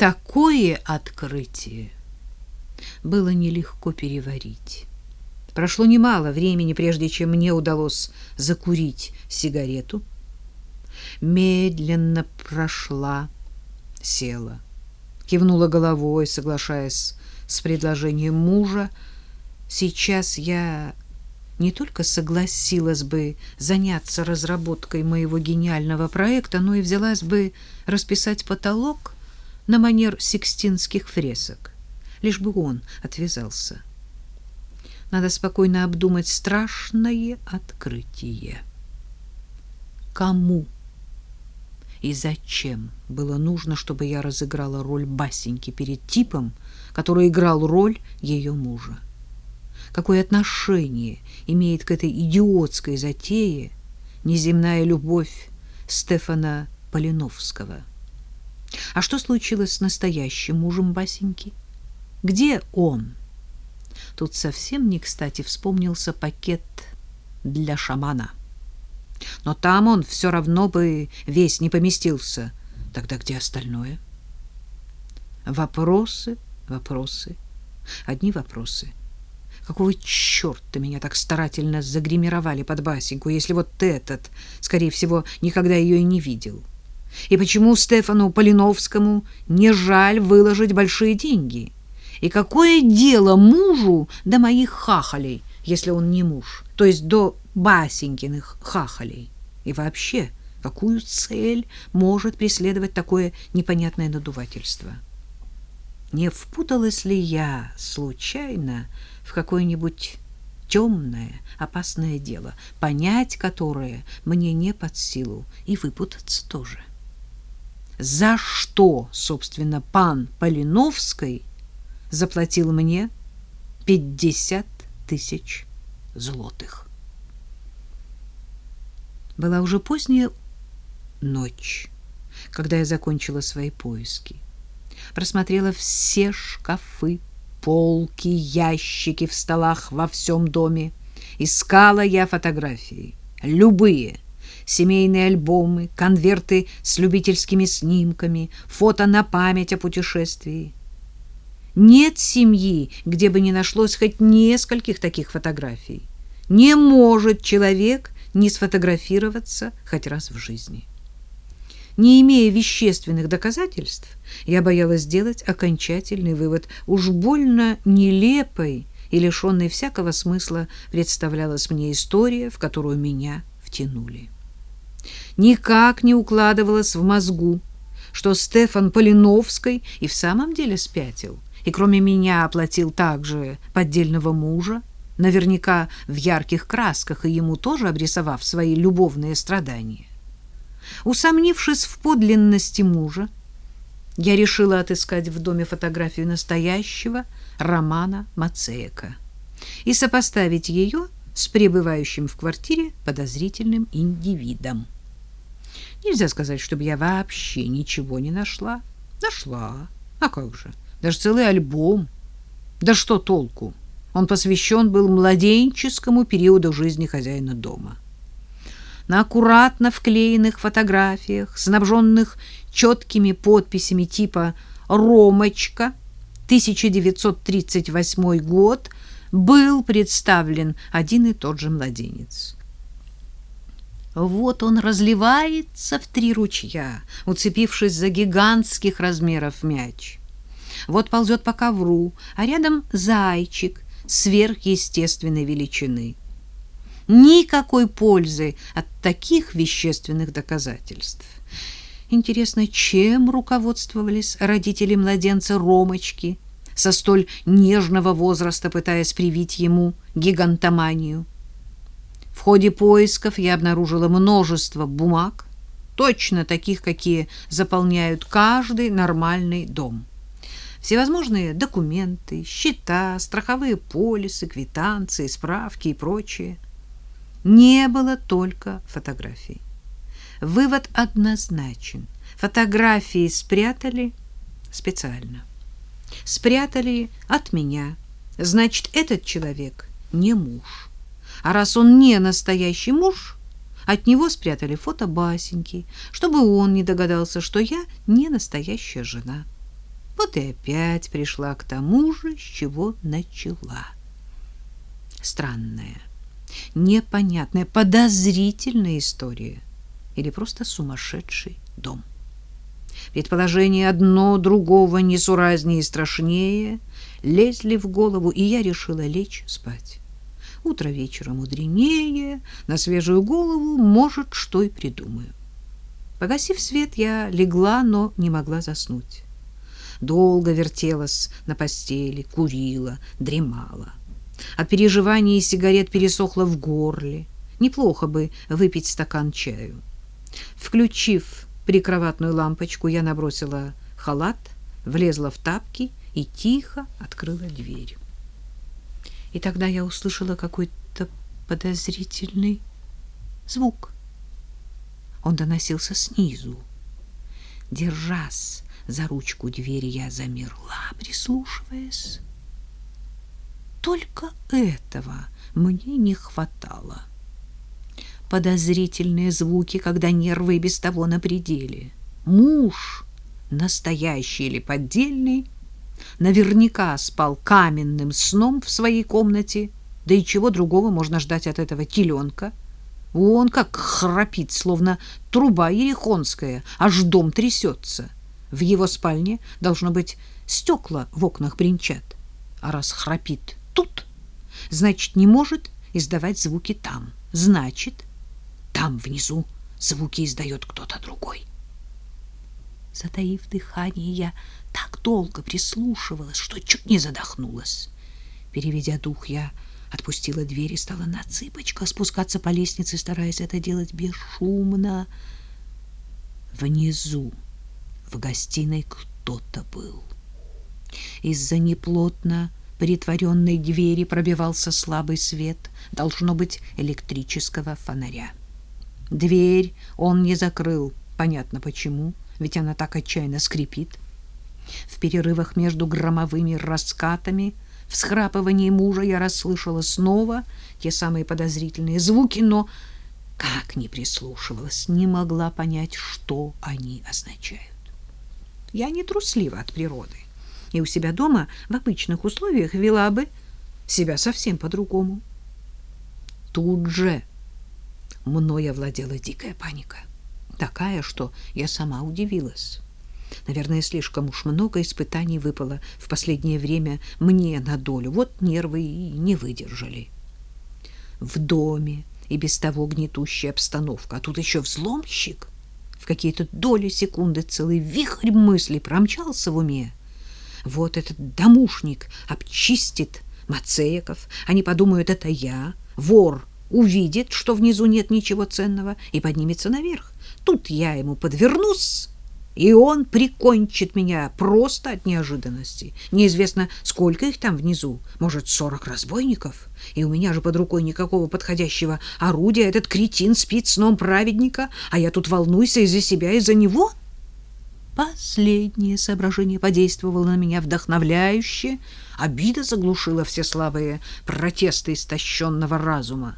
Такое открытие было нелегко переварить. Прошло немало времени, прежде чем мне удалось закурить сигарету. Медленно прошла, села, кивнула головой, соглашаясь с предложением мужа. Сейчас я не только согласилась бы заняться разработкой моего гениального проекта, но и взялась бы расписать потолок на манер сикстинских фресок, лишь бы он отвязался. Надо спокойно обдумать страшное открытие. Кому и зачем было нужно, чтобы я разыграла роль Басеньки перед типом, который играл роль ее мужа? Какое отношение имеет к этой идиотской затее неземная любовь Стефана Полиновского? А что случилось с настоящим мужем Басеньки? Где он? Тут совсем не кстати вспомнился пакет для шамана. Но там он все равно бы весь не поместился. Тогда где остальное? Вопросы, вопросы, одни вопросы. Какого черта меня так старательно загримировали под Басеньку, если вот этот, скорее всего, никогда ее и не видел? И почему Стефану Полиновскому не жаль выложить большие деньги? И какое дело мужу до моих хахалей, если он не муж, то есть до Басенькиных хахалей? И вообще, какую цель может преследовать такое непонятное надувательство? Не впуталась ли я случайно в какое-нибудь темное, опасное дело, понять которое мне не под силу, и выпутаться тоже? За что, собственно, пан Полиновский заплатил мне пятьдесят тысяч злотых. Была уже поздняя ночь, когда я закончила свои поиски. Просмотрела все шкафы, полки, ящики в столах во всем доме. Искала я фотографии, любые, семейные альбомы, конверты с любительскими снимками, фото на память о путешествии. Нет семьи, где бы не нашлось хоть нескольких таких фотографий. Не может человек не сфотографироваться хоть раз в жизни. Не имея вещественных доказательств, я боялась сделать окончательный вывод. Уж больно нелепой и лишенной всякого смысла представлялась мне история, в которую меня втянули. Никак не укладывалось в мозгу, что Стефан Полиновский и в самом деле спятил – и кроме меня оплатил также поддельного мужа, наверняка в ярких красках и ему тоже обрисовав свои любовные страдания. Усомнившись в подлинности мужа, я решила отыскать в доме фотографию настоящего Романа Мацеека и сопоставить ее с пребывающим в квартире подозрительным индивидом. Нельзя сказать, чтобы я вообще ничего не нашла. Нашла. А как же? даже целый альбом. Да что толку? Он посвящен был младенческому периоду жизни хозяина дома. На аккуратно вклеенных фотографиях, снабженных четкими подписями типа «Ромочка», 1938 год, был представлен один и тот же младенец. Вот он разливается в три ручья, уцепившись за гигантских размеров мяч вот ползет по ковру, а рядом зайчик сверхъестественной величины. Никакой пользы от таких вещественных доказательств. Интересно, чем руководствовались родители младенца Ромочки, со столь нежного возраста пытаясь привить ему гигантоманию? В ходе поисков я обнаружила множество бумаг, точно таких, какие заполняют каждый нормальный дом всевозможные документы, счета, страховые полисы, квитанции, справки и прочее. Не было только фотографий. Вывод однозначен. Фотографии спрятали специально. Спрятали от меня. Значит, этот человек не муж. А раз он не настоящий муж, от него спрятали фото Басеньки, чтобы он не догадался, что я не настоящая жена. Вот и опять пришла к тому же, с чего начала. Странная, непонятная, подозрительная история или просто сумасшедший дом. Предположения одно другого несуразнее и страшнее лезли в голову, и я решила лечь спать. Утро вечера мудренее, на свежую голову, может, что и придумаю. Погасив свет, я легла, но не могла заснуть. Долго вертелась на постели, курила, дремала. От переживаний сигарет пересохло в горле. Неплохо бы выпить стакан чаю. Включив прикроватную лампочку, я набросила халат, влезла в тапки и тихо открыла дверь. И тогда я услышала какой-то подозрительный звук. Он доносился снизу. Держась за ручку двери, я замерла, прислушиваясь. Только этого мне не хватало. Подозрительные звуки, когда нервы без того на пределе. Муж, настоящий или поддельный, наверняка спал каменным сном в своей комнате, да и чего другого можно ждать от этого теленка. Он как храпит, словно труба ерехонская, аж дом трясется. В его спальне должно быть стекла в окнах бренчат. А раз храпит тут, значит, не может издавать звуки там. Значит, там внизу звуки издает кто-то другой. Затаив дыхание, я так долго прислушивалась, что чуть не задохнулась. Переведя дух, я отпустила дверь и стала на цыпочках спускаться по лестнице, стараясь это делать бесшумно. Внизу, в гостиной, кто-то был. Из-за неплотно притворенной двери пробивался слабый свет, должно быть, электрического фонаря. Дверь он не закрыл, понятно почему, ведь она так отчаянно скрипит. В перерывах между громовыми раскатами — в схрапывании мужа я расслышала снова те самые подозрительные звуки, но как ни прислушивалась, не могла понять, что они означают. Я не труслива от природы, и у себя дома в обычных условиях вела бы себя совсем по-другому. Тут же мною овладела дикая паника, такая, что я сама удивилась. Наверное, слишком уж много испытаний выпало в последнее время мне на долю. Вот нервы и не выдержали. В доме и без того гнетущая обстановка, а тут еще взломщик. В какие-то доли секунды целый вихрь мыслей промчался в уме. Вот этот домушник обчистит Мацеяков. Они подумают, это я, вор, увидит, что внизу нет ничего ценного и поднимется наверх. Тут я ему подвернусь и он прикончит меня просто от неожиданности. Неизвестно, сколько их там внизу, может, сорок разбойников, и у меня же под рукой никакого подходящего орудия. Этот кретин спит сном праведника, а я тут волнуюсь из-за себя, из-за него. Последнее соображение подействовало на меня вдохновляюще, обида заглушила все слабые протесты истощенного разума.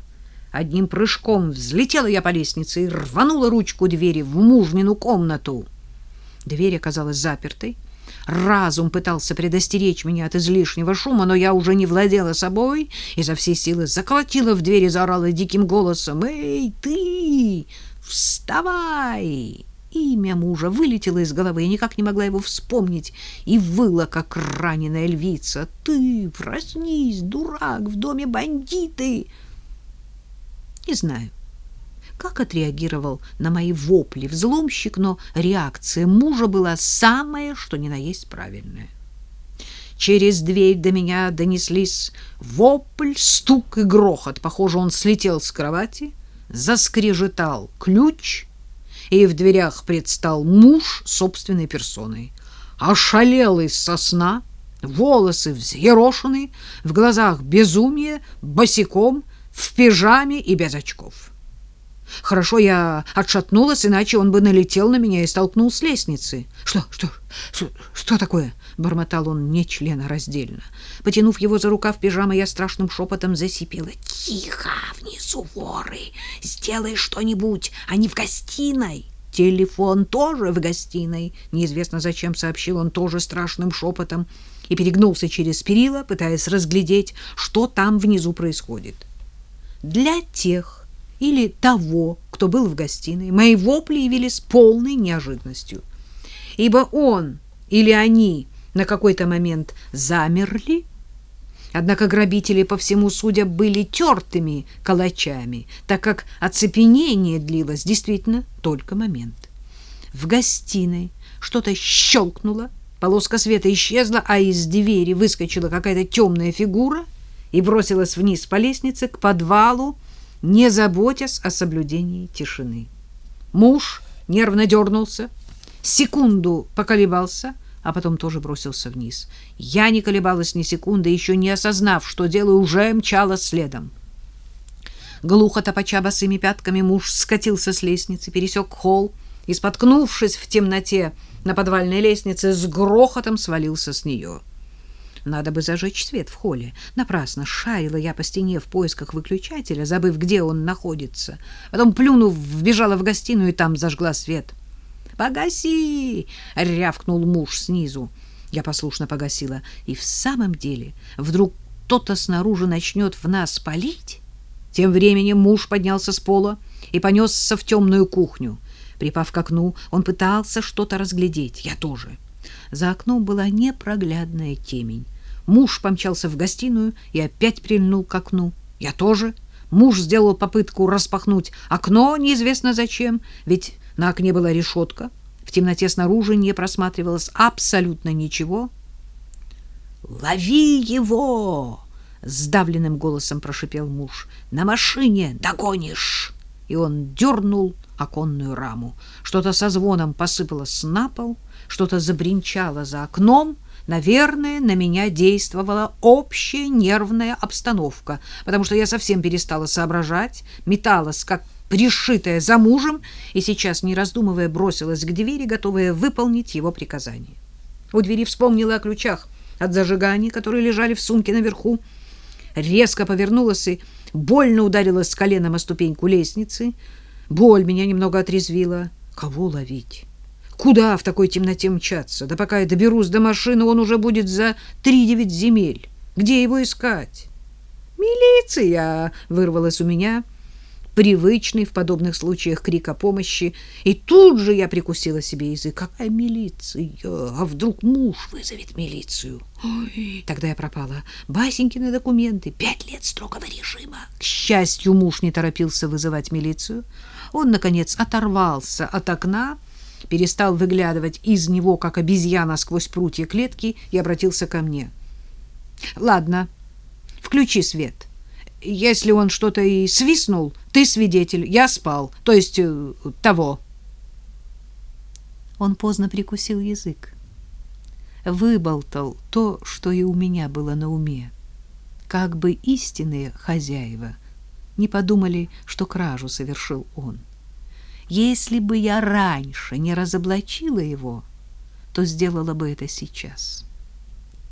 Одним прыжком взлетела я по лестнице и рванула ручку двери в мужнину комнату. Дверь оказалась запертой. Разум пытался предостеречь меня от излишнего шума, но я уже не владела собой, и за всей силы заколотила в дверь и заорала диким голосом «Эй, ты! Вставай!» Имя мужа вылетело из головы, я никак не могла его вспомнить, и выла, как раненая львица. «Ты! Проснись, дурак! В доме бандиты!» Не знаю, как отреагировал на мои вопли взломщик, но реакция мужа была самая, что ни на есть правильная. Через дверь до меня донеслись вопль, стук и грохот. Похоже, он слетел с кровати, заскрежетал ключ, и в дверях предстал муж собственной персоной. Ошалелый со сна, волосы взъерошены, в глазах безумие, босиком, в пижаме и без очков. Хорошо я отшатнулась, иначе он бы налетел на меня и столкнул с лестницы. Что, что, что, что такое? бормотал он нечленораздельно. Потянув его за рукав пижамы, я страшным шепотом засипела: "Тихо, внизу воры. Сделай что-нибудь, они в гостиной". телефон тоже в гостиной. Неизвестно зачем сообщил он тоже страшным шепотом и перегнулся через перила, пытаясь разглядеть, что там внизу происходит. Для тех или того, кто был в гостиной, мои вопли явились полной неожиданностью, ибо он или они на какой-то момент замерли, Однако грабители, по всему судя, были тертыми калачами, так как оцепенение длилось действительно только момент. В гостиной что-то щелкнуло, полоска света исчезла, а из двери выскочила какая-то темная фигура и бросилась вниз по лестнице к подвалу, не заботясь о соблюдении тишины. Муж нервно дернулся, секунду поколебался, а потом тоже бросился вниз. Я не колебалась ни секунды, еще не осознав, что делаю, уже мчала следом. Глухо топача босыми пятками муж скатился с лестницы, пересек холл и, споткнувшись в темноте на подвальной лестнице, с грохотом свалился с нее. Надо бы зажечь свет в холле. Напрасно шарила я по стене в поисках выключателя, забыв, где он находится. Потом, плюнув, вбежала в гостиную и там зажгла свет. «Погаси!» — рявкнул муж снизу. Я послушно погасила. И в самом деле вдруг кто-то снаружи начнет в нас палить? Тем временем муж поднялся с пола и понесся в темную кухню. Припав к окну, он пытался что-то разглядеть. Я тоже. За окном была непроглядная темень. Муж помчался в гостиную и опять прильнул к окну. Я тоже. Муж сделал попытку распахнуть окно, неизвестно зачем, ведь на окне была решетка. В темноте снаружи не просматривалось абсолютно ничего. «Лови его!» — сдавленным голосом прошипел муж. «На машине догонишь!» И он дернул оконную раму. Что-то со звоном посыпалось на пол, что-то забринчало за окном. Наверное, на меня действовала общая нервная обстановка, потому что я совсем перестала соображать, металась, как пришитая за мужем, и сейчас, не раздумывая, бросилась к двери, готовая выполнить его приказание. У двери вспомнила о ключах от зажигания, которые лежали в сумке наверху, резко повернулась и больно ударилась коленом о ступеньку лестницы. Боль меня немного отрезвила. Кого ловить? Куда в такой темноте мчаться? Да пока я доберусь до машины, он уже будет за три девять земель. Где его искать? «Милиция!» — вырвалась у меня привычный в подобных случаях крик о помощи, и тут же я прикусила себе язык. Какая милиция? А вдруг муж вызовет милицию? Ой, тогда я пропала. Басенькины документы, пять лет строгого режима. К счастью, муж не торопился вызывать милицию. Он, наконец, оторвался от окна, перестал выглядывать из него, как обезьяна сквозь прутья клетки, и обратился ко мне. «Ладно, включи свет». Если он что-то и свистнул, ты свидетель, я спал, то есть э, того. Он поздно прикусил язык. Выболтал то, что и у меня было на уме. Как бы истинные хозяева не подумали, что кражу совершил он. Если бы я раньше не разоблачила его, то сделала бы это сейчас.